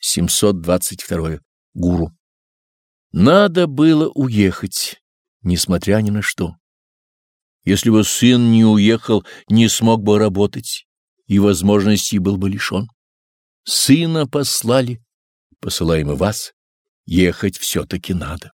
722. Гуру. Надо было уехать, несмотря ни на что. Если бы сын не уехал, не смог бы работать, и возможностей был бы лишен. Сына послали, посылаем и вас, ехать все-таки надо.